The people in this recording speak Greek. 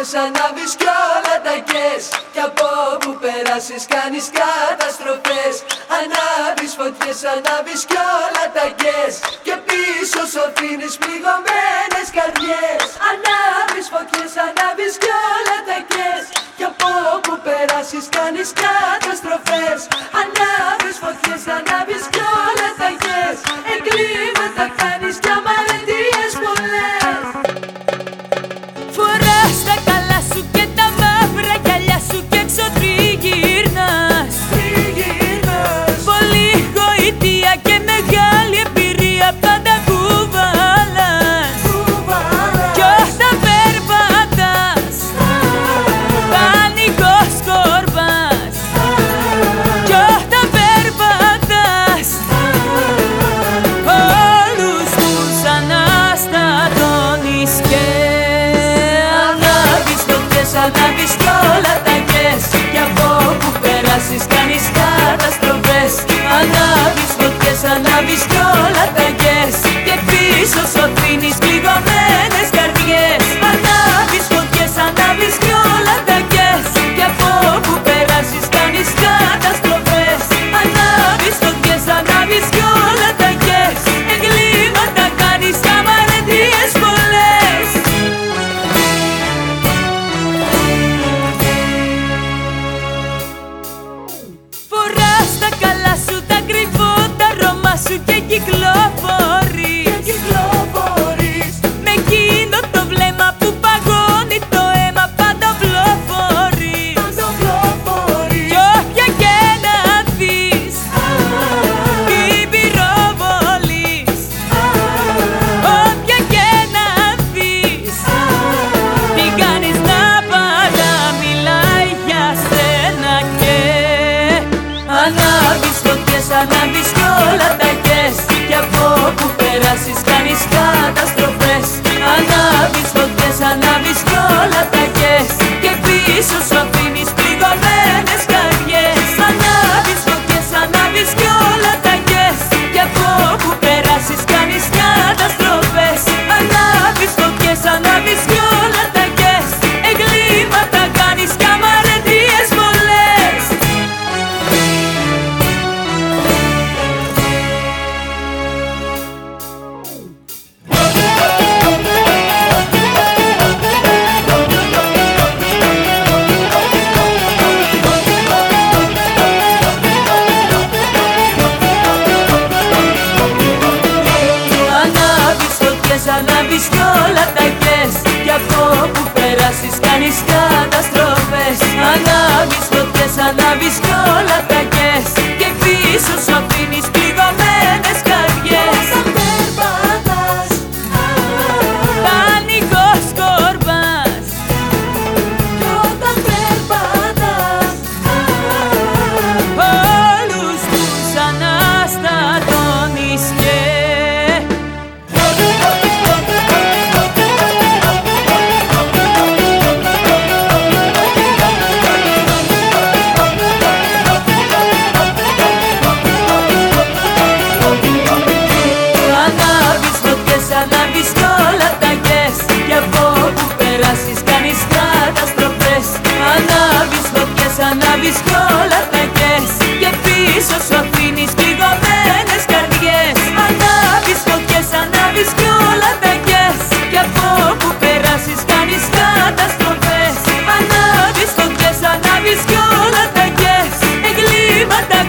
Λες ανάβεις κι όλα τα κες Κι από όπου περάσεις κάνεις καταστροφές. Ανάβεις φωτιές, ανάβεις κι όλα τα κες Και πίσω σου αφήνεις πληγωμένες καρδιές Ανάβεις φωτιές, ανάβεις κι όλα τα κες Κι από όπου περάσεις κάνεις καταστροφές. Ανάβεις φωτιές, ανάβει ανάβεις This is Cenazis caniscas Κρύβεις κι όλα τα κλαις Κι αυτό που περάσεις κάνεις καταστροφές. Ανάβεις φωτιές, ανάβεις κι έχεις κι όλα τα κες Και πίσω σου αφήνεις κλειδωμένες καρδιές. Ανάβεις φωτιές, ανάβεις κι όλα τα κες Κι από που περάσεις κάνεις καταστροφές. Ανάβεις φωτιές, ανάβεις κι όλα τα κες Εγκλήματα